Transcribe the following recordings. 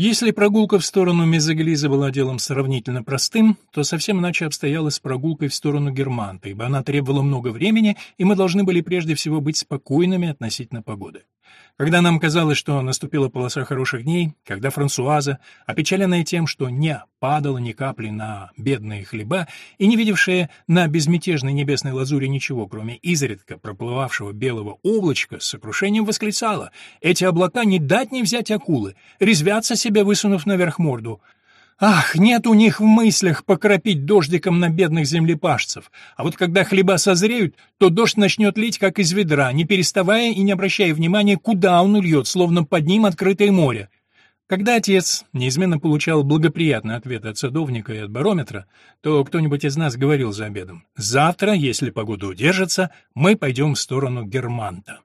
Если прогулка в сторону Мезоглиза была делом сравнительно простым, то совсем иначе обстояло с прогулкой в сторону Германта, ибо она требовала много времени, и мы должны были прежде всего быть спокойными относительно погоды. Когда нам казалось, что наступила полоса хороших дней, когда Франсуаза, опечаленная тем, что не падало ни капли на бедные хлеба и не видевшая на безмятежной небесной лазури ничего, кроме изредка проплывавшего белого облачка, с сокрушением восклицала «Эти облака не дать не взять акулы, резвятся себе, высунув наверх морду». Ах, нет у них в мыслях покропить дождиком на бедных землепашцев. А вот когда хлеба созреют, то дождь начнет лить, как из ведра, не переставая и не обращая внимания, куда он льет, словно под ним открытое море. Когда отец неизменно получал благоприятный ответ от садовника и от барометра, то кто-нибудь из нас говорил за обедом, «Завтра, если погода удержится, мы пойдем в сторону Германта».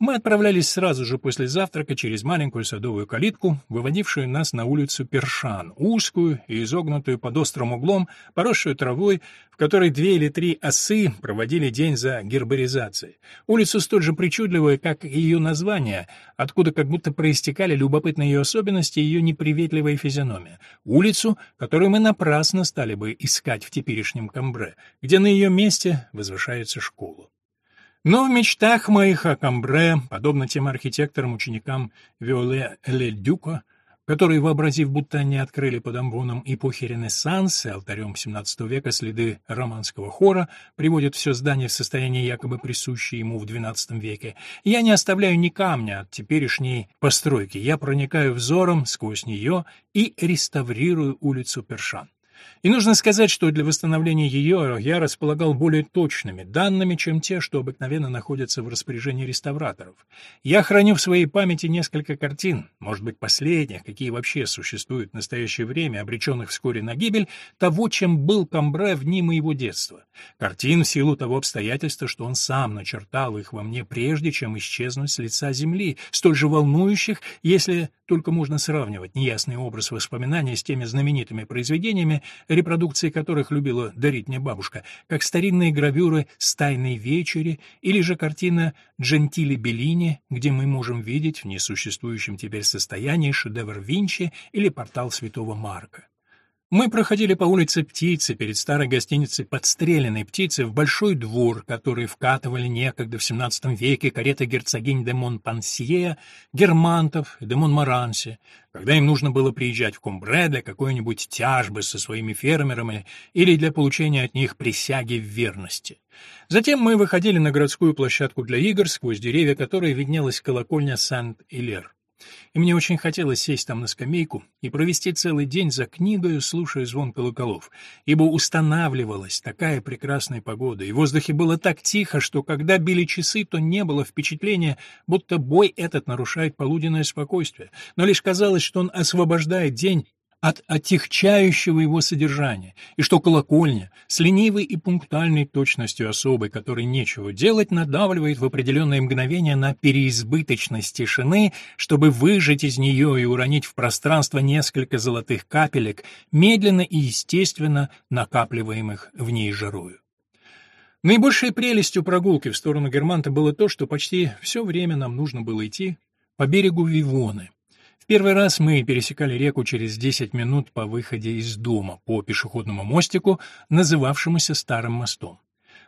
Мы отправлялись сразу же после завтрака через маленькую садовую калитку, выводившую нас на улицу Першан, узкую и изогнутую под острым углом, поросшую травой, в которой две или три осы проводили день за гербаризацией. Улицу столь же причудливую, как и ее название, откуда как будто проистекали любопытные ее особенности и ее неприветливая физиономия. Улицу, которую мы напрасно стали бы искать в теперешнем Камбре, где на ее месте возвышается школа. Но в мечтах моих о Камбре, подобно тем архитекторам-ученикам Виоле Ле-Дюка, которые, вообразив, будто они открыли под амвоном эпохи Ренессанса алтарем XVII века следы романского хора, приводят все здание в состояние якобы присущее ему в XII веке, я не оставляю ни камня от теперешней постройки, я проникаю взором сквозь нее и реставрирую улицу Першан. И нужно сказать, что для восстановления ее я располагал более точными данными, чем те, что обыкновенно находятся в распоряжении реставраторов. Я храню в своей памяти несколько картин, может быть, последних, какие вообще существуют в настоящее время, обреченных вскоре на гибель, того, чем был Камбре в дни моего детства. Картин в силу того обстоятельства, что он сам начертал их во мне прежде, чем исчезнуть с лица земли, столь же волнующих, если только можно сравнивать неясный образ воспоминания с теми знаменитыми произведениями, репродукции которых любила дарить мне бабушка, как старинные гравюры с «Тайной вечери» или же картина Джентили Беллини, где мы можем видеть в несуществующем теперь состоянии шедевр Винчи или портал Святого Марка. Мы проходили по улице Птицы перед старой гостиницей подстреленной птицы в большой двор, который вкатывали некогда в XVII веке кареты герцогинь де Монпансье, Германтов и де Монмаранси, когда им нужно было приезжать в Кумбре для какой-нибудь тяжбы со своими фермерами или для получения от них присяги в верности. Затем мы выходили на городскую площадку для игр сквозь деревья, которой виднелась колокольня Сент-Илер и мне очень хотелось сесть там на скамейку и провести целый день за книгою, слушая звон колоколов, ибо устанавливалась такая прекрасная погода, и в воздухе было так тихо, что когда били часы, то не было впечатления, будто бой этот нарушает полуденное спокойствие, но лишь казалось, что он освобождает день от отягчающего его содержания, и что колокольня с ленивой и пунктуальной точностью особой, которой нечего делать, надавливает в определенные мгновения на переизбыточность тишины, чтобы выжать из нее и уронить в пространство несколько золотых капелек, медленно и естественно накапливаемых в ней жарою. Наибольшей прелестью прогулки в сторону Германта было то, что почти все время нам нужно было идти по берегу Вивоны, Первый раз мы пересекали реку через 10 минут по выходе из дома по пешеходному мостику, называвшемуся Старым мостом.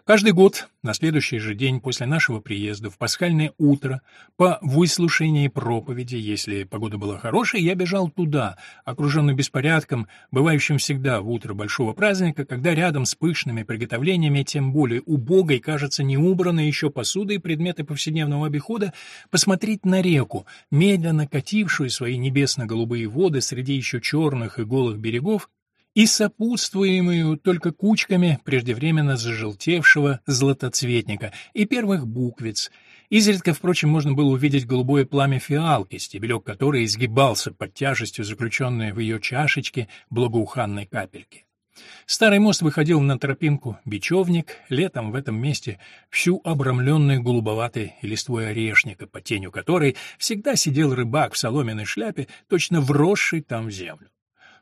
Каждый год, на следующий же день после нашего приезда, в пасхальное утро, по выслушании проповеди, если погода была хорошая, я бежал туда, окруженный беспорядком, бывающим всегда в утро большого праздника, когда рядом с пышными приготовлениями, тем более убогой, кажется, не убраны еще посуды и предметы повседневного обихода, посмотреть на реку, медленно катившую свои небесно-голубые воды среди еще черных и голых берегов, и сопутствуемую только кучками преждевременно зажелтевшего златоцветника и первых буквиц. Изредка, впрочем, можно было увидеть голубое пламя фиалки, стебелек которой изгибался под тяжестью заключенной в ее чашечке благоуханной капельки. Старый мост выходил на тропинку бечевник, летом в этом месте всю обрамленную голубоватой листвой орешника, под тенью которой всегда сидел рыбак в соломенной шляпе, точно вросший там в землю.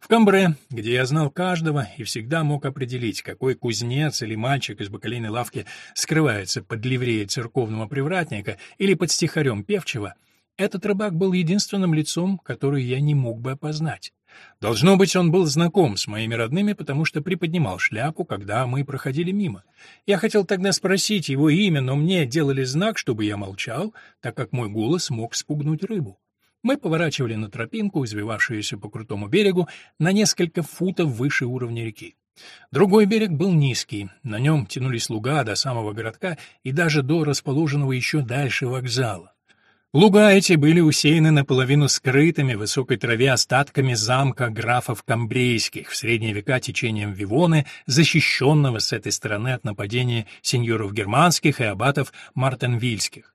В Камбре, где я знал каждого и всегда мог определить, какой кузнец или мальчик из бакалейной лавки скрывается под ливреей церковного привратника или под стихарем певчего, этот рыбак был единственным лицом, которое я не мог бы опознать. Должно быть, он был знаком с моими родными, потому что приподнимал шляпу, когда мы проходили мимо. Я хотел тогда спросить его имя, но мне делали знак, чтобы я молчал, так как мой голос мог спугнуть рыбу. Мы поворачивали на тропинку, извивавшуюся по крутому берегу, на несколько футов выше уровня реки. Другой берег был низкий, на нем тянулись луга до самого городка и даже до расположенного еще дальше вокзала. Луга эти были усеяны наполовину скрытыми в высокой траве остатками замка графов Камбрейских в средние века течением Вивоны, защищенного с этой стороны от нападения сеньоров германских и аббатов мартенвильских.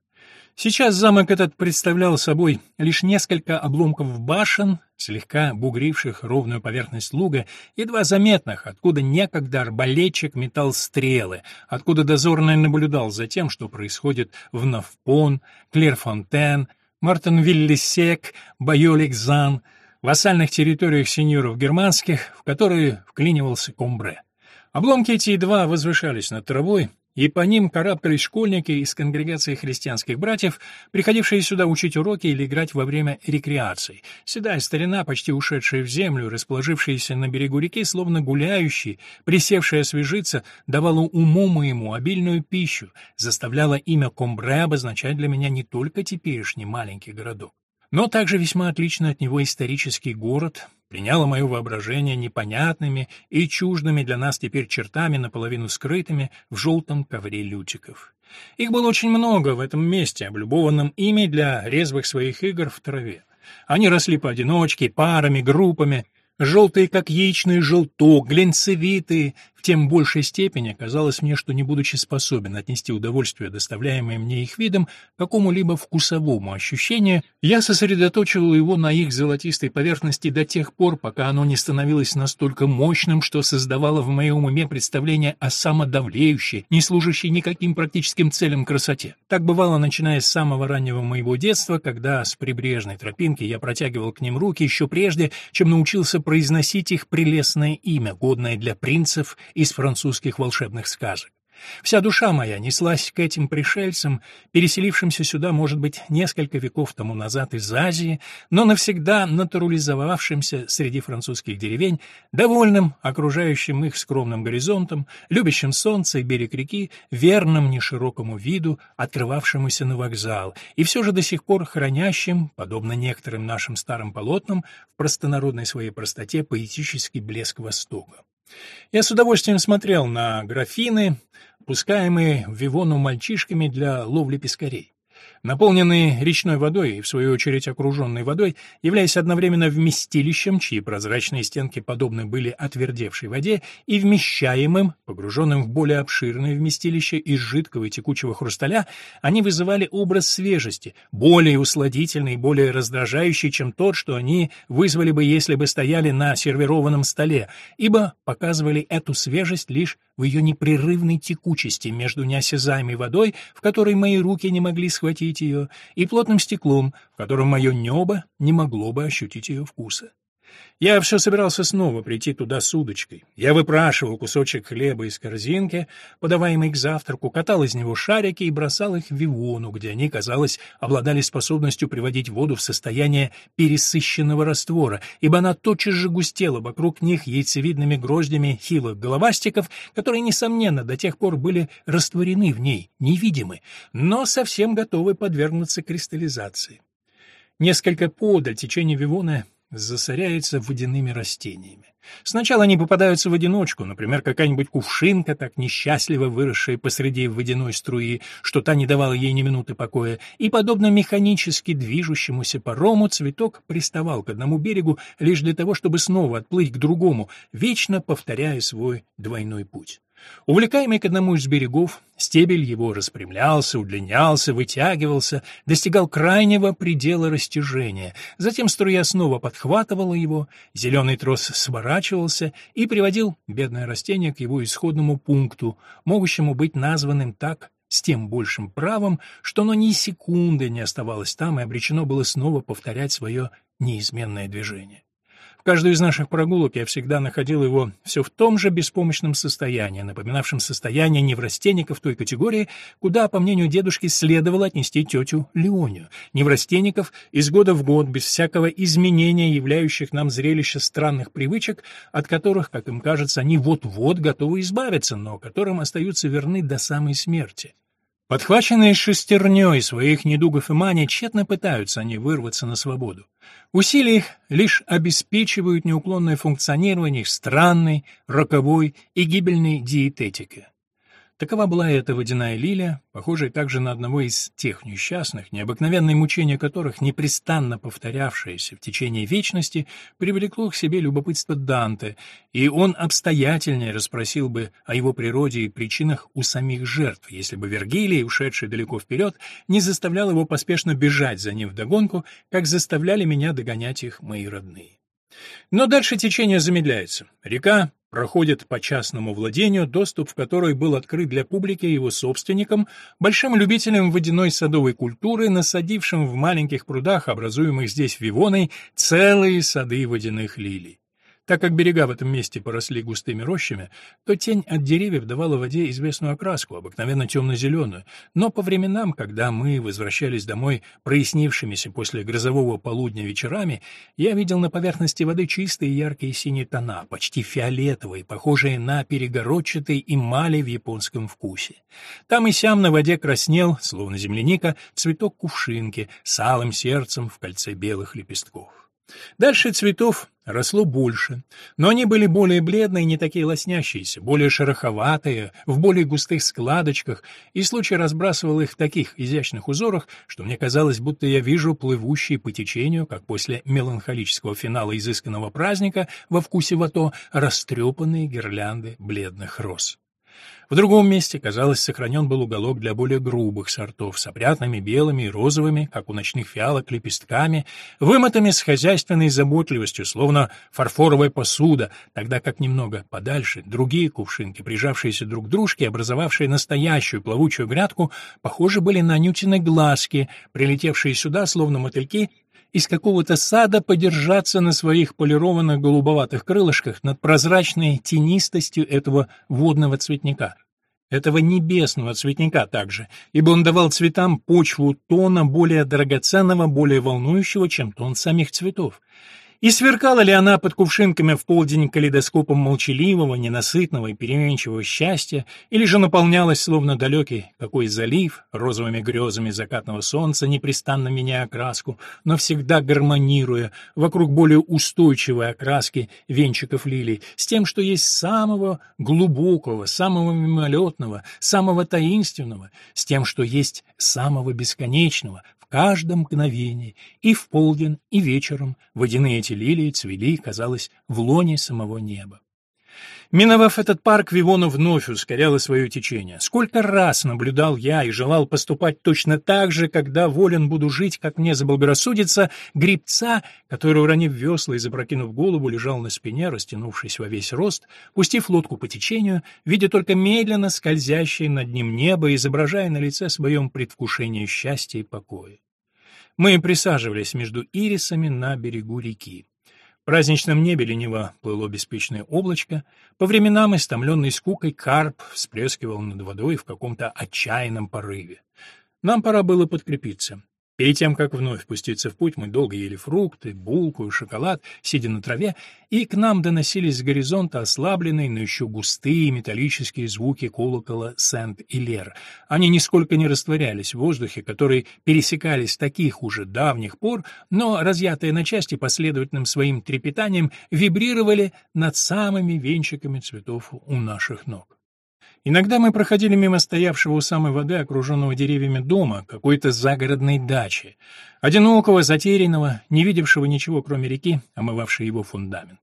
Сейчас замок этот представлял собой лишь несколько обломков башен, слегка бугривших ровную поверхность луга, едва заметных, откуда некогда арбалетчик метал стрелы, откуда дозорный наблюдал за тем, что происходит в Навпон, Клерфонтен, Мартенвиллисек, Байоликзан, вассальных территориях сеньоров германских, в которые вклинивался Комбре. Обломки эти едва возвышались над травой, и по ним карабкались школьники из конгрегации христианских братьев, приходившие сюда учить уроки или играть во время рекреаций. Седая старина, почти ушедшая в землю, расположившаяся на берегу реки, словно гуляющий, присевшая освежиться, давала уму моему обильную пищу, заставляла имя Комбре обозначать для меня не только теперешний маленький городок, но также весьма отличный от него исторический город, приняло мое воображение непонятными и чуждыми для нас теперь чертами, наполовину скрытыми в желтом ковре лютиков. Их было очень много в этом месте, облюбованном ими для резвых своих игр в траве. Они росли поодиночке, парами, группами, желтые, как яичный желток, глинцевитые, тем большей степени казалось мне, что не будучи способен отнести удовольствие, доставляемое мне их видом, какому-либо вкусовому ощущению, я сосредоточивал его на их золотистой поверхности до тех пор, пока оно не становилось настолько мощным, что создавало в моем уме представление о самодавлеющей, не служащей никаким практическим целям красоте. Так бывало, начиная с самого раннего моего детства, когда с прибрежной тропинки я протягивал к ним руки еще прежде, чем научился произносить их прелестное имя, годное для принцев из французских волшебных сказок. Вся душа моя неслась к этим пришельцам, переселившимся сюда, может быть, несколько веков тому назад из Азии, но навсегда натурализовавшимся среди французских деревень, довольным окружающим их скромным горизонтом, любящим солнце и берег реки, верным неширокому виду, открывавшемуся на вокзал, и все же до сих пор хранящим, подобно некоторым нашим старым полотнам, в простонародной своей простоте поэтический блеск Востока. Я с удовольствием смотрел на графины, пускаемые в Вивону мальчишками для ловли пескарей. Наполненные речной водой и, в свою очередь, окруженной водой, являясь одновременно вместилищем, чьи прозрачные стенки подобны были отвердевшей воде, и вмещаемым, погруженным в более обширное вместилище из жидкого и текучего хрусталя, они вызывали образ свежести, более усладительный и более раздражающий, чем тот, что они вызвали бы, если бы стояли на сервированном столе, ибо показывали эту свежесть лишь в ее непрерывной текучести между неосязаемой водой, в которой мои руки не могли схватить ее, и плотным стеклом, в котором мое небо не могло бы ощутить ее вкуса. Я все собирался снова прийти туда с удочкой. Я выпрашивал кусочек хлеба из корзинки, подаваемый к завтраку, катал из него шарики и бросал их в Вивону, где они, казалось, обладали способностью приводить воду в состояние пересыщенного раствора, ибо она тотчас же густела вокруг них яйцевидными гроздями хилых головастиков, которые, несомненно, до тех пор были растворены в ней, невидимы, но совсем готовы подвергнуться кристаллизации. Несколько подаль течение Вивона засоряется водяными растениями. Сначала они попадаются в одиночку, например, какая-нибудь кувшинка, так несчастливо выросшая посреди водяной струи, что та не давала ей ни минуты покоя, и, подобно механически движущемуся парому, цветок приставал к одному берегу лишь для того, чтобы снова отплыть к другому, вечно повторяя свой двойной путь. Увлекаемый к одному из берегов, стебель его распрямлялся, удлинялся, вытягивался, достигал крайнего предела растяжения. Затем струя снова подхватывала его, зеленый трос сворачивался и приводил бедное растение к его исходному пункту, могущему быть названным так с тем большим правом, что оно ни секунды не оставалось там и обречено было снова повторять свое неизменное движение. Каждую из наших прогулок я всегда находил его все в том же беспомощном состоянии, напоминавшем состояние неврастенников той категории, куда, по мнению дедушки, следовало отнести тетю Леонию. Неврастенников из года в год, без всякого изменения, являющих нам зрелище странных привычек, от которых, как им кажется, они вот-вот готовы избавиться, но которым остаются верны до самой смерти. Подхваченные шестерней своих недугов и маний, тщетно пытаются они вырваться на свободу. Усилия их лишь обеспечивают неуклонное функционирование их странной, роковой и гибельной диететики. Такова была эта водяная лилия, похожая также на одного из тех несчастных, необыкновенные мучения которых, непрестанно повторявшиеся в течение вечности, привлекло к себе любопытство Данте, и он обстоятельнее расспросил бы о его природе и причинах у самих жертв, если бы Вергилий, ушедший далеко вперед, не заставлял его поспешно бежать за ним вдогонку, как заставляли меня догонять их мои родные. Но дальше течение замедляется. Река проходит по частному владению, доступ в который был открыт для публики его собственникам, большим любителям водяной садовой культуры, насадившим в маленьких прудах, образуемых здесь Вивоной, целые сады водяных лилий. Так как берега в этом месте поросли густыми рощами, то тень от деревьев давала воде известную окраску, обыкновенно темно-зеленую, но по временам, когда мы возвращались домой прояснившимися после грозового полудня вечерами, я видел на поверхности воды чистые яркие синие тона, почти фиолетовые, похожие на перегородчатый эмали в японском вкусе. Там и сям на воде краснел, словно земляника, цветок кувшинки с алым сердцем в кольце белых лепестков. Дальше цветов росло больше, но они были более бледные, не такие лоснящиеся, более шероховатые, в более густых складочках, и случай разбрасывал их в таких изящных узорах, что мне казалось, будто я вижу плывущие по течению, как после меланхолического финала изысканного праздника во вкусе вато, растрепанные гирлянды бледных роз. В другом месте, казалось, сохранен был уголок для более грубых сортов, с опрятными белыми и розовыми, как у ночных фиалок, лепестками, вымытыми с хозяйственной заботливостью, словно фарфоровая посуда, тогда как немного подальше другие кувшинки, прижавшиеся друг к дружке, образовавшие настоящую плавучую грядку, похожи были на нютины глазки, прилетевшие сюда, словно мотыльки, из какого-то сада подержаться на своих полированных голубоватых крылышках над прозрачной тенистостью этого водного цветника. Этого небесного цветника также, ибо он давал цветам почву тона более драгоценного, более волнующего, чем тон самих цветов. И сверкала ли она под кувшинками в полдень калейдоскопом молчаливого, ненасытного и переменчивого счастья, или же наполнялась, словно далекий какой залив, розовыми грезами закатного солнца, непрестанно меняя окраску, но всегда гармонируя вокруг более устойчивой окраски венчиков лилий, с тем, что есть самого глубокого, самого мимолетного, самого таинственного, с тем, что есть самого бесконечного, каждом мгновении, и в полдень, и вечером водяные эти лилии цвели, казалось, в лоне самого неба. Миновав этот парк, Вивона вновь ускоряла свое течение. Сколько раз наблюдал я и желал поступать точно так же, когда волен буду жить, как мне заблагорассудится, грибца, который, уронив весла и запрокинув голову, лежал на спине, растянувшись во весь рост, пустив лодку по течению, видя только медленно скользящее над ним небо, изображая на лице своем предвкушение счастья и покоя. Мы присаживались между ирисами на берегу реки. В праздничном небе лениво плыло беспечное облачко, по временам, истомленный скукой, карп всплескивал над водой в каком-то отчаянном порыве. Нам пора было подкрепиться. Перед тем, как вновь пуститься в путь, мы долго ели фрукты, булку и шоколад, сидя на траве, и к нам доносились с горизонта ослабленные, но еще густые металлические звуки колокола Сент-Илер. Они нисколько не растворялись в воздухе, который пересекались таких уже давних пор, но, разъятые на части последовательным своим трепетанием, вибрировали над самыми венчиками цветов у наших ног. Иногда мы проходили мимо стоявшего у самой воды, окруженного деревьями дома, какой-то загородной дачи, одинокого, затерянного, не видевшего ничего, кроме реки, омывавшей его фундамент.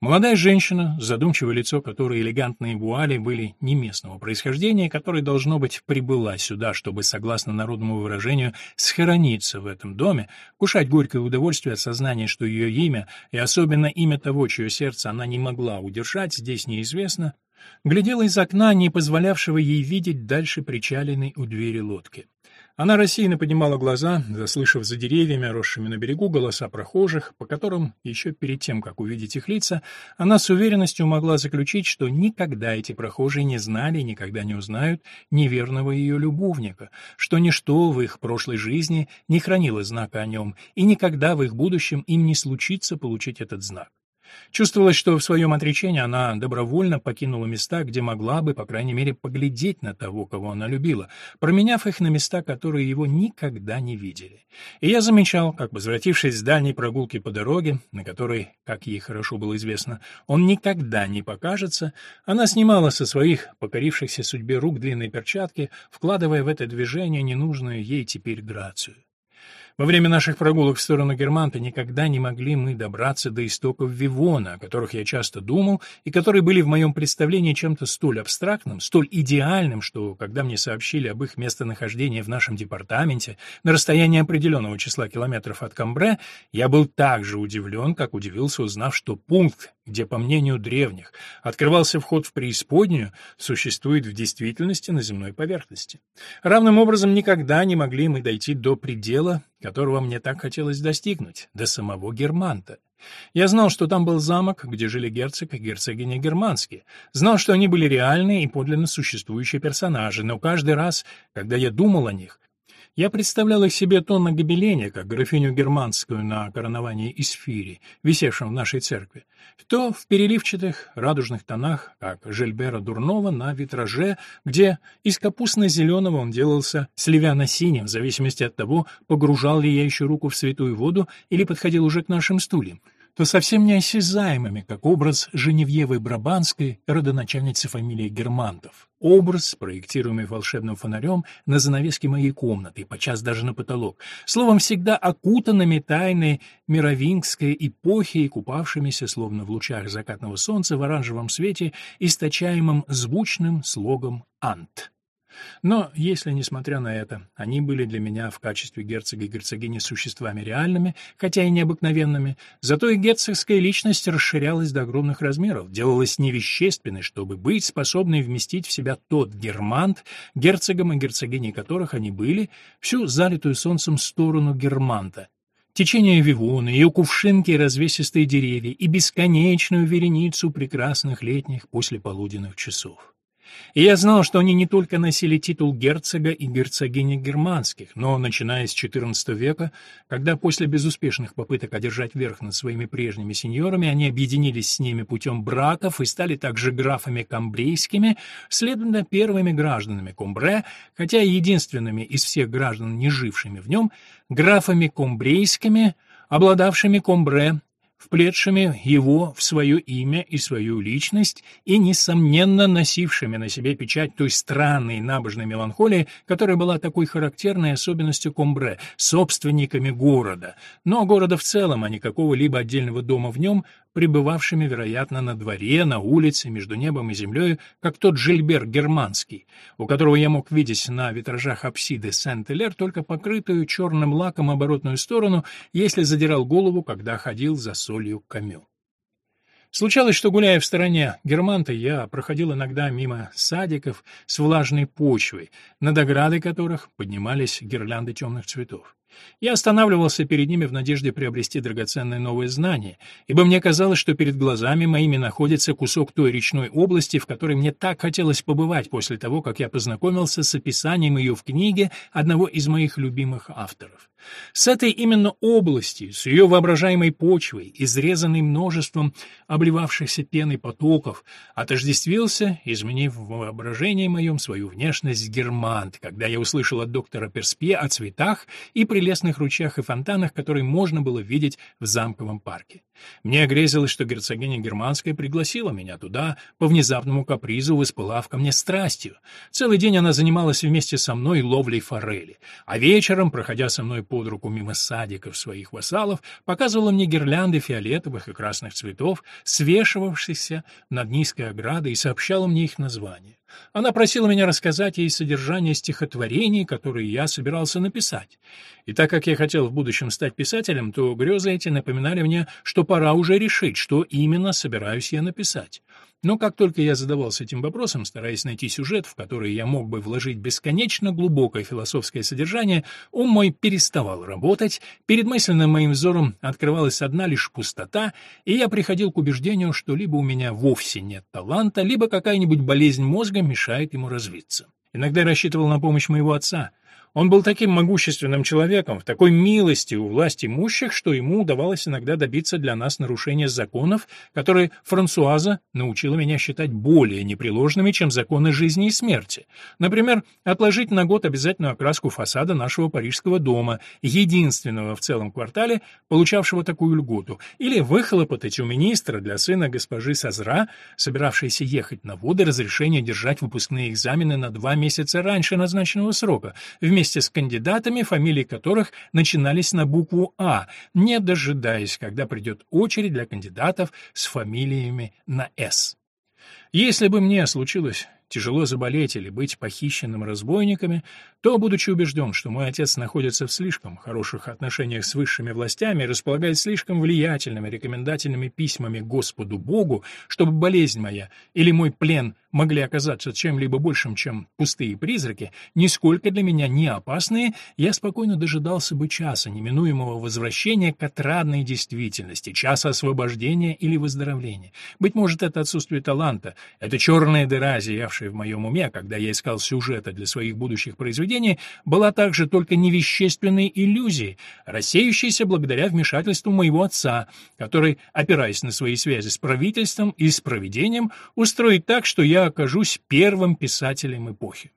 Молодая женщина, задумчивое лицо которой элегантные вуали были не местного происхождения, которая, должно быть, прибыла сюда, чтобы, согласно народному выражению, схорониться в этом доме, кушать горькое удовольствие от сознания, что ее имя, и особенно имя того, чье сердце она не могла удержать, здесь неизвестно, глядела из окна, не позволявшего ей видеть дальше причаленной у двери лодки. Она рассеянно поднимала глаза, заслышав за деревьями, росшими на берегу, голоса прохожих, по которым, еще перед тем, как увидеть их лица, она с уверенностью могла заключить, что никогда эти прохожие не знали и никогда не узнают неверного ее любовника, что ничто в их прошлой жизни не хранило знака о нем, и никогда в их будущем им не случится получить этот знак. Чувствовалось, что в своем отречении она добровольно покинула места, где могла бы, по крайней мере, поглядеть на того, кого она любила, променяв их на места, которые его никогда не видели. И я замечал, как, возвратившись с дальней прогулки по дороге, на которой, как ей хорошо было известно, он никогда не покажется, она снимала со своих покорившихся судьбе рук длинные перчатки, вкладывая в это движение ненужную ей теперь грацию. Во время наших прогулок в сторону Германта никогда не могли мы добраться до истоков Вивона, о которых я часто думал, и которые были в моем представлении чем-то столь абстрактным, столь идеальным, что, когда мне сообщили об их местонахождении в нашем департаменте, на расстоянии определенного числа километров от Камбре, я был так же удивлен, как удивился, узнав, что пункт, где, по мнению древних, открывался вход в преисподнюю, существует в действительности на земной поверхности. Равным образом никогда не могли мы дойти до предела, которого мне так хотелось достигнуть, до самого Германта. Я знал, что там был замок, где жили герцог и герцогиня германские, знал, что они были реальные и подлинно существующие персонажи, но каждый раз, когда я думал о них, я представлял их себе то на гобелене, как графиню германскую на короновании Исфири, висевшем в нашей церкви, то в переливчатых радужных тонах, как Жильбера Дурнова на витраже, где из капустно-зеленого он делался сливяно-синим, в зависимости от того, погружал ли я еще руку в святую воду или подходил уже к нашим стульям то совсем неосязаемыми, как образ Женевьевы Брабанской, родоначальницы фамилии Германтов. Образ, проектируемый волшебным фонарем на занавеске моей комнаты, подчас даже на потолок. Словом, всегда окутанными тайной мировингской эпохи и купавшимися, словно в лучах закатного солнца, в оранжевом свете, источаемым звучным слогом «Ант». Но если, несмотря на это, они были для меня в качестве герцога и герцогини существами реальными, хотя и необыкновенными, зато и герцогская личность расширялась до огромных размеров, делалась невещественной, чтобы быть способной вместить в себя тот германт, герцогом и герцогиней которых они были, всю залитую солнцем сторону германта, течение Вивона, ее кувшинки и развесистые деревья и бесконечную вереницу прекрасных летних послеполуденных часов. И я знал, что они не только носили титул герцога и герцогини германских, но, начиная с XIV века, когда после безуспешных попыток одержать верх над своими прежними сеньорами, они объединились с ними путем браков и стали также графами камбрейскими, следовательно, первыми гражданами Комбре, хотя единственными из всех граждан, не жившими в нем, графами комбрейскими, обладавшими Комбре, вплетшими его в свое имя и свою личность и, несомненно, носившими на себе печать той странной набожной меланхолии, которая была такой характерной особенностью Комбре, собственниками города, но города в целом, а не какого-либо отдельного дома в нем, пребывавшими, вероятно, на дворе, на улице, между небом и землей, как тот Жильбер германский, у которого я мог видеть на витражах апсиды Сент-Элер только покрытую черным лаком оборотную сторону, если задирал голову, когда ходил за солью камю. Случалось, что, гуляя в стороне Германта, я проходил иногда мимо садиков с влажной почвой, над оградой которых поднимались гирлянды темных цветов. Я останавливался перед ними в надежде приобрести драгоценные новые знания, ибо мне казалось, что перед глазами моими находится кусок той речной области, в которой мне так хотелось побывать после того, как я познакомился с описанием ее в книге одного из моих любимых авторов. С этой именно области, с ее воображаемой почвой, изрезанной множеством обливавшихся пеной потоков, отождествился, изменив в воображении моем свою внешность германт, когда я услышал от доктора Перспе о цветах и при прелестных ручьях и фонтанах, которые можно было видеть в замковом парке. Мне грезилось, что герцогиня Германская пригласила меня туда, по внезапному капризу воспылав ко мне страстью. Целый день она занималась вместе со мной ловлей форели, а вечером, проходя со мной под руку мимо садиков своих вассалов, показывала мне гирлянды фиолетовых и красных цветов, свешивавшихся над низкой оградой, и сообщала мне их название. Она просила меня рассказать ей содержание стихотворений, которые я собирался написать. И так как я хотел в будущем стать писателем, то грезы эти напоминали мне, что пора уже решить, что именно собираюсь я написать. Но как только я задавался этим вопросом, стараясь найти сюжет, в который я мог бы вложить бесконечно глубокое философское содержание, ум мой переставал работать, перед мысленным моим взором открывалась одна лишь пустота, и я приходил к убеждению, что либо у меня вовсе нет таланта, либо какая-нибудь болезнь мозга мешает ему развиться. Иногда я рассчитывал на помощь моего отца — он был таким могущественным человеком, в такой милости у власти имущих, что ему удавалось иногда добиться для нас нарушения законов, которые Франсуаза научила меня считать более непреложными, чем законы жизни и смерти. Например, отложить на год обязательную окраску фасада нашего парижского дома, единственного в целом квартале, получавшего такую льготу, или выхлопотать у министра для сына госпожи Сазра, собиравшейся ехать на воды, разрешение держать выпускные экзамены на два месяца раньше назначенного срока, вместо вместе с кандидатами, фамилии которых начинались на букву «А», не дожидаясь, когда придет очередь для кандидатов с фамилиями на «С». Если бы мне случилось тяжело заболеть или быть похищенным разбойниками, то, будучи убежден, что мой отец находится в слишком хороших отношениях с высшими властями и располагает слишком влиятельными рекомендательными письмами Господу Богу, чтобы болезнь моя или мой плен могли оказаться чем-либо большим, чем пустые призраки, нисколько для меня не опасные, я спокойно дожидался бы часа неминуемого возвращения к отрадной действительности, часа освобождения или выздоровления. Быть может, это отсутствие таланта, это черная дыра, зиявшая в моем уме, когда я искал сюжета для своих будущих произведений, была также только невещественной иллюзией, рассеющейся благодаря вмешательству моего отца, который, опираясь на свои связи с правительством и с провидением, устроит так, что я окажусь первым писателем эпохи.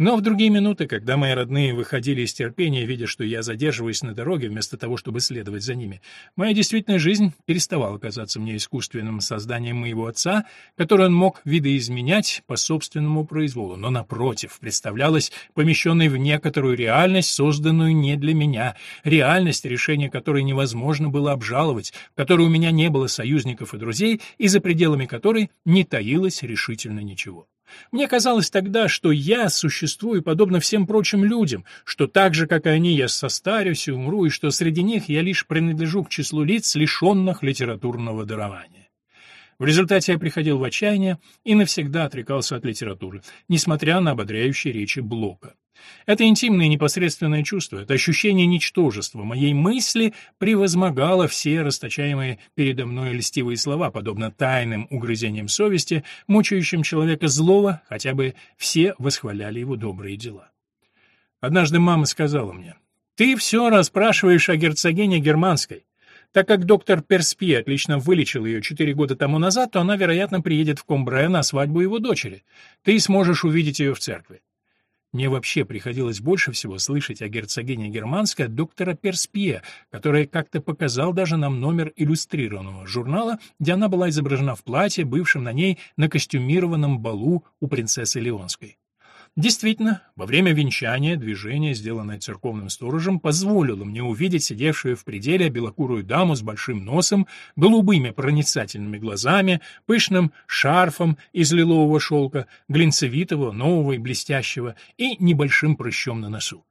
Но в другие минуты, когда мои родные выходили из терпения, видя, что я задерживаюсь на дороге вместо того, чтобы следовать за ними, моя действительная жизнь переставала казаться мне искусственным созданием моего отца, которое он мог видоизменять по собственному произволу, но, напротив, представлялась помещенной в некоторую реальность, созданную не для меня, реальность, решение которой невозможно было обжаловать, в которой у меня не было союзников и друзей, и за пределами которой не таилось решительно ничего. Мне казалось тогда, что я существую подобно всем прочим людям, что так же, как и они, я состарюсь и умру, и что среди них я лишь принадлежу к числу лиц, лишенных литературного дарования. В результате я приходил в отчаяние и навсегда отрекался от литературы, несмотря на ободряющие речи Блока. Это интимное непосредственное чувство, это ощущение ничтожества моей мысли превозмогало все расточаемые передо мной льстивые слова, подобно тайным угрызениям совести, мучающим человека злого, хотя бы все восхваляли его добрые дела. Однажды мама сказала мне, «Ты все расспрашиваешь о герцогине Германской. Так как доктор Перспи отлично вылечил ее четыре года тому назад, то она, вероятно, приедет в Комбре на свадьбу его дочери. Ты сможешь увидеть ее в церкви. Мне вообще приходилось больше всего слышать о герцогине Германской доктора Перспье, который как-то показал даже нам номер иллюстрированного журнала, где она была изображена в платье, бывшем на ней на костюмированном балу у принцессы Леонской. Действительно, во время венчания движение, сделанное церковным сторожем, позволило мне увидеть сидевшую в пределе белокурую даму с большим носом, голубыми проницательными глазами, пышным шарфом из лилового шелка, глинцевитого, нового и блестящего, и небольшим прыщом на носу.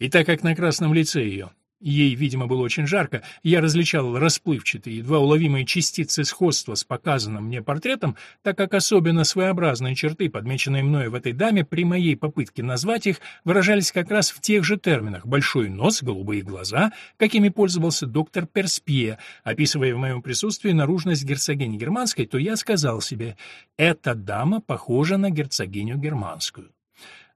И так как на красном лице ее Ей, видимо, было очень жарко, я различал расплывчатые, едва уловимые частицы сходства с показанным мне портретом, так как особенно своеобразные черты, подмеченные мною в этой даме, при моей попытке назвать их, выражались как раз в тех же терминах. «большой нос», «голубые глаза», какими пользовался доктор Перспье, описывая в моем присутствии наружность герцогини Германской, то я сказал себе «эта дама похожа на герцогиню Германскую».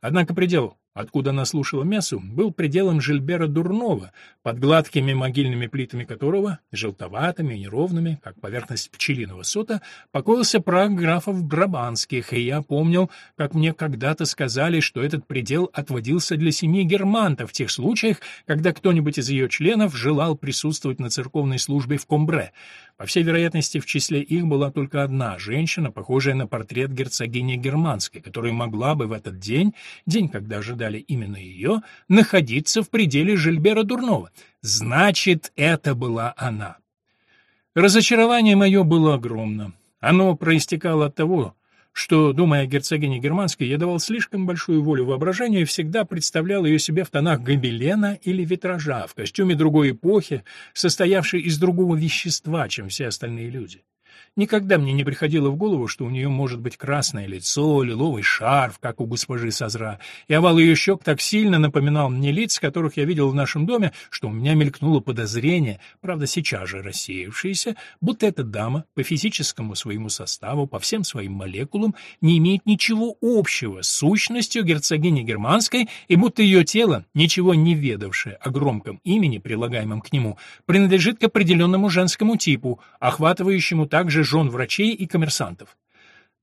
Однако предел откуда она слушала мессу, был пределом Жильбера Дурнова, под гладкими могильными плитами которого, желтоватыми и неровными, как поверхность пчелиного сота, покоился прах графов Брабанских, и я помнил, как мне когда-то сказали, что этот предел отводился для семьи Германта в тех случаях, когда кто-нибудь из ее членов желал присутствовать на церковной службе в Комбре. По всей вероятности, в числе их была только одна женщина, похожая на портрет герцогини Германской, которая могла бы в этот день, день, когда ожидали именно ее, находиться в пределе Жильбера Дурнова. Значит, это была она. Разочарование мое было огромно. Оно проистекало от того, что, думая о герцогине Германской, я давал слишком большую волю воображению и всегда представлял ее себе в тонах гобелена или витража, в костюме другой эпохи, состоявшей из другого вещества, чем все остальные люди. Никогда мне не приходило в голову, что у нее может быть красное лицо, лиловый шарф, как у госпожи Сазра, и овал ее щек так сильно напоминал мне лиц, которых я видел в нашем доме, что у меня мелькнуло подозрение, правда, сейчас же рассеявшееся, будто эта дама по физическому своему составу, по всем своим молекулам, не имеет ничего общего с сущностью герцогини Германской, и будто ее тело, ничего не ведавшее о громком имени, прилагаемом к нему, принадлежит к определенному женскому типу, охватывающему также жен врачей и коммерсантов.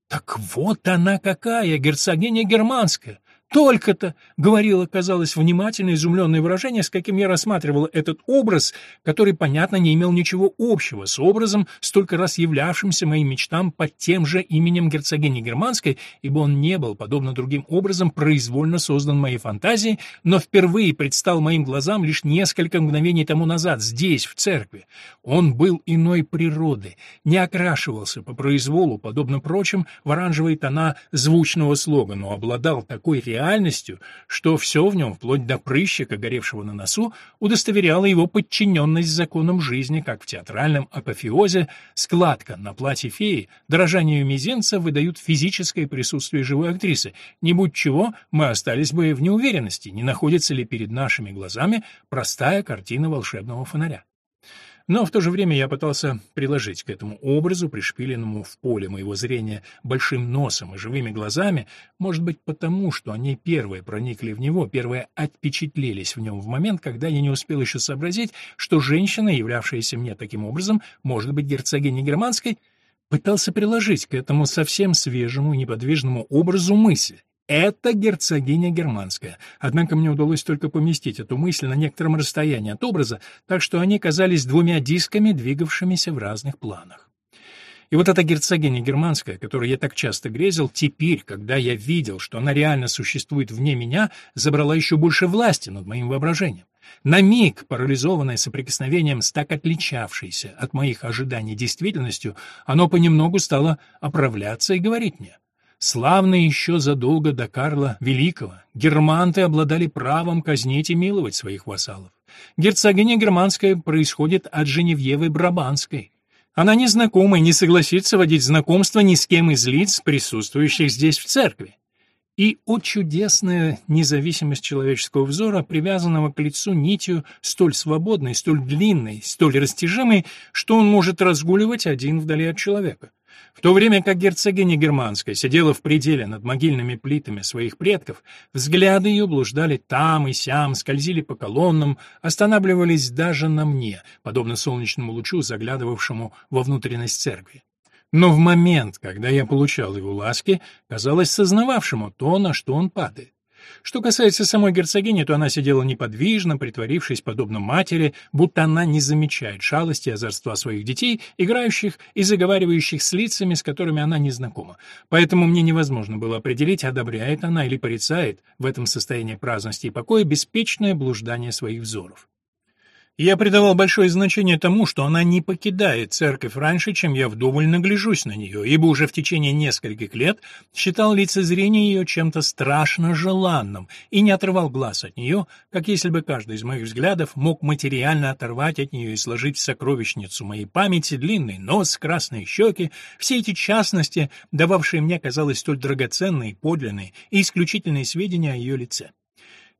Так вот она какая, герцогиня германская! «Только-то!» — говорила, казалось, внимательно изумленное выражение, с каким я рассматривала этот образ, который, понятно, не имел ничего общего с образом, столько раз являвшимся моим мечтам под тем же именем герцогини Германской, ибо он не был, подобно другим образом, произвольно создан моей фантазией, но впервые предстал моим глазам лишь несколько мгновений тому назад, здесь, в церкви. Он был иной природы, не окрашивался по произволу, подобно прочим, в оранжевые тона звучного слога, но обладал такой реальностью, реальностью, что все в нем, вплоть до прыщика, горевшего на носу, удостоверяло его подчиненность законам жизни, как в театральном апофеозе складка на платье феи, дрожание мизинца выдают физическое присутствие живой актрисы. Не будь чего, мы остались бы в неуверенности, не находится ли перед нашими глазами простая картина волшебного фонаря. Но в то же время я пытался приложить к этому образу, пришпиленному в поле моего зрения большим носом и живыми глазами, может быть потому, что они первые проникли в него, первые отпечатлелись в нем в момент, когда я не успел еще сообразить, что женщина, являвшаяся мне таким образом, может быть герцогиней германской, пытался приложить к этому совсем свежему и неподвижному образу мысль. Это герцогиня германская. Однако мне удалось только поместить эту мысль на некотором расстоянии от образа, так что они казались двумя дисками, двигавшимися в разных планах. И вот эта герцогиня германская, которой я так часто грезил, теперь, когда я видел, что она реально существует вне меня, забрала еще больше власти над моим воображением. На миг, парализованное соприкосновением с так отличавшейся от моих ожиданий действительностью, оно понемногу стало оправляться и говорить мне. Славно еще задолго до Карла Великого германты обладали правом казнить и миловать своих вассалов. Герцогиня германская происходит от Женевьевы Брабанской. Она не знакома и не согласится водить знакомство ни с кем из лиц, присутствующих здесь в церкви. И, о чудесная независимость человеческого взора, привязанного к лицу нитью столь свободной, столь длинной, столь растяжимой, что он может разгуливать один вдали от человека. В то время как герцогиня Германская сидела в пределе над могильными плитами своих предков, взгляды ее блуждали там и сям, скользили по колоннам, останавливались даже на мне, подобно солнечному лучу, заглядывавшему во внутренность церкви. Но в момент, когда я получал его ласки, казалось сознававшему то, на что он падает. Что касается самой герцогини, то она сидела неподвижно, притворившись подобно матери, будто она не замечает шалости и озорства своих детей, играющих и заговаривающих с лицами, с которыми она не знакома. Поэтому мне невозможно было определить, одобряет она или порицает в этом состоянии праздности и покоя беспечное блуждание своих взоров. Я придавал большое значение тому, что она не покидает церковь раньше, чем я вдоволь нагляжусь на нее, ибо уже в течение нескольких лет считал лицезрение ее чем-то страшно желанным и не отрывал глаз от нее, как если бы каждый из моих взглядов мог материально оторвать от нее и сложить в сокровищницу моей памяти длинный нос, красные щеки, все эти частности, дававшие мне, казалось, столь драгоценные, подлинные и исключительные сведения о ее лице.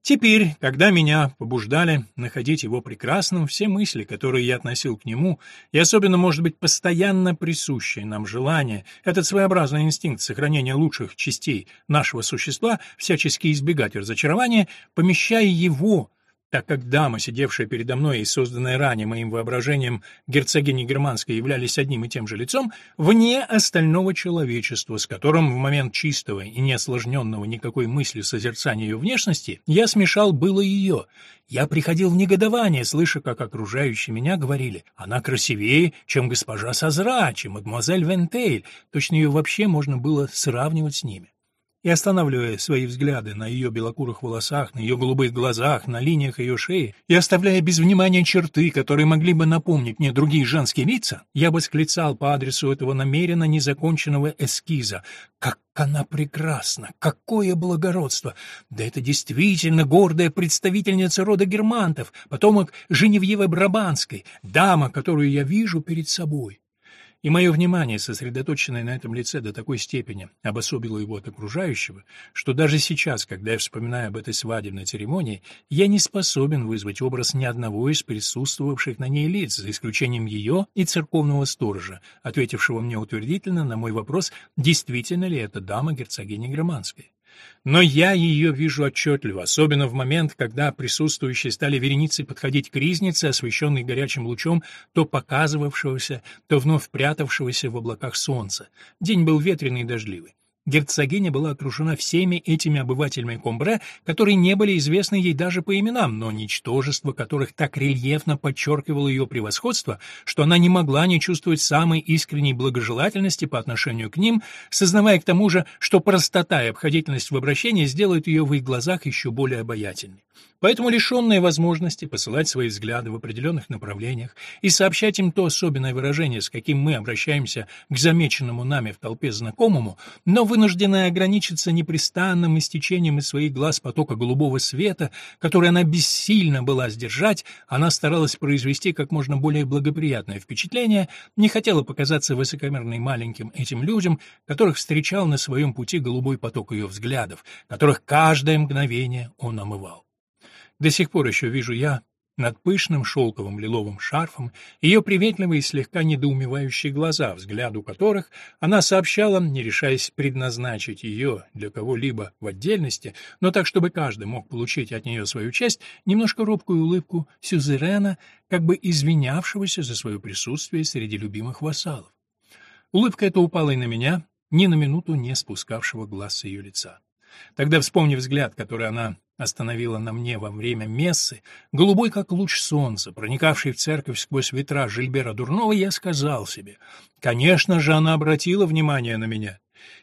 Теперь, когда меня побуждали находить его прекрасным, все мысли, которые я относил к нему, и особенно, может быть, постоянно присущее нам желание, этот своеобразный инстинкт сохранения лучших частей нашего существа, всячески избегать разочарования, помещая его так как дама, сидевшая передо мной и созданная ранее моим воображением герцогини Германской, являлись одним и тем же лицом, вне остального человечества, с которым в момент чистого и не осложненного никакой мыслью созерцания ее внешности я смешал было ее. Я приходил в негодование, слыша, как окружающие меня говорили, она красивее, чем госпожа Сазра, чем мадемуазель Вентейль, точно ее вообще можно было сравнивать с ними. И останавливая свои взгляды на ее белокурых волосах, на ее голубых глазах, на линиях ее шеи, и оставляя без внимания черты, которые могли бы напомнить мне другие женские лица, я восклицал по адресу этого намеренно незаконченного эскиза «Как она прекрасна! Какое благородство! Да это действительно гордая представительница рода германтов, потомок Женевьевы Брабанской, дама, которую я вижу перед собой. И мое внимание, сосредоточенное на этом лице до такой степени, обособило его от окружающего, что даже сейчас, когда я вспоминаю об этой свадебной церемонии, я не способен вызвать образ ни одного из присутствовавших на ней лиц, за исключением ее и церковного сторожа, ответившего мне утвердительно на мой вопрос, действительно ли это дама герцогиня Громанская. Но я ее вижу отчетливо, особенно в момент, когда присутствующие стали вереницей подходить к ризнице, освещенной горячим лучом то показывавшегося, то вновь прятавшегося в облаках солнца. День был ветреный и дождливый. Герцогиня была окружена всеми этими обывателями Комбре, которые не были известны ей даже по именам, но ничтожество которых так рельефно подчеркивало ее превосходство, что она не могла не чувствовать самой искренней благожелательности по отношению к ним, сознавая к тому же, что простота и обходительность в обращении сделают ее в их глазах еще более обаятельной. Поэтому лишенные возможности посылать свои взгляды в определенных направлениях и сообщать им то особенное выражение, с каким мы обращаемся к замеченному нами в толпе знакомому, но вынужденная ограничиться непрестанным истечением из своих глаз потока голубого света, который она бессильно была сдержать, она старалась произвести как можно более благоприятное впечатление, не хотела показаться высокомерной маленьким этим людям, которых встречал на своем пути голубой поток ее взглядов, которых каждое мгновение он омывал. До сих пор еще вижу я над пышным шелковым лиловым шарфом ее приветливые и слегка недоумевающие глаза, взгляду которых она сообщала, не решаясь предназначить ее для кого-либо в отдельности, но так, чтобы каждый мог получить от нее свою часть, немножко робкую улыбку сюзерена, как бы извинявшегося за свое присутствие среди любимых вассалов. Улыбка эта упала и на меня, ни на минуту не спускавшего глаз с ее лица. Тогда, вспомнив взгляд, который она остановила на мне во время мессы, голубой, как луч солнца, проникавший в церковь сквозь ветра Жильбера Дурнова, я сказал себе, конечно же, она обратила внимание на меня.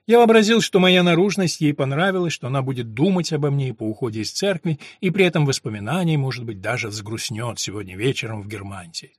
Я вообразил, что моя наружность ей понравилась, что она будет думать обо мне по уходе из церкви, и при этом воспоминание, может быть, даже взгрустнет сегодня вечером в Германии.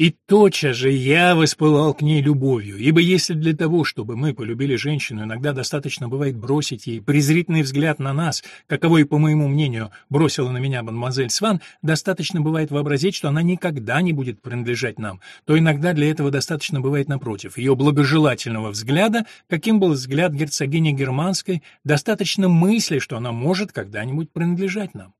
И тотчас же я воспылал к ней любовью, ибо если для того, чтобы мы полюбили женщину, иногда достаточно бывает бросить ей презрительный взгляд на нас, каковой, по моему мнению, бросила на меня мадемуазель Сван, достаточно бывает вообразить, что она никогда не будет принадлежать нам, то иногда для этого достаточно бывает напротив, ее благожелательного взгляда, каким был взгляд герцогини Германской, достаточно мысли, что она может когда-нибудь принадлежать нам.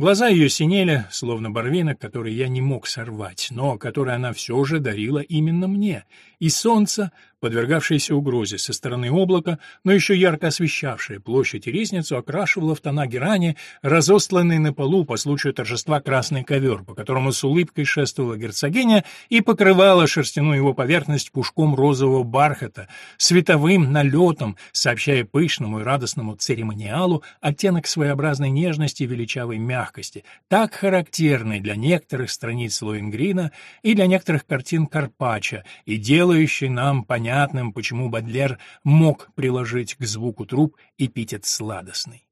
Глаза ее синели, словно барвинок, который я не мог сорвать, но который она все же дарила именно мне, и солнце, подвергавшееся угрозе со стороны облака, но еще ярко освещавшее площадь и резницу, окрашивало в тона герани разостланный на полу по случаю торжества красный ковер, по которому с улыбкой шествовала герцогиня и покрывала шерстяную его поверхность пушком розового бархата, световым налетом, сообщая пышному и радостному церемониалу оттенок своеобразной нежности и величавой мягкости, так характерный для некоторых страниц Лоингрина и для некоторых картин Карпаччо, и делающий нам понятным, почему Бадлер мог приложить к звуку труб эпитет сладостный.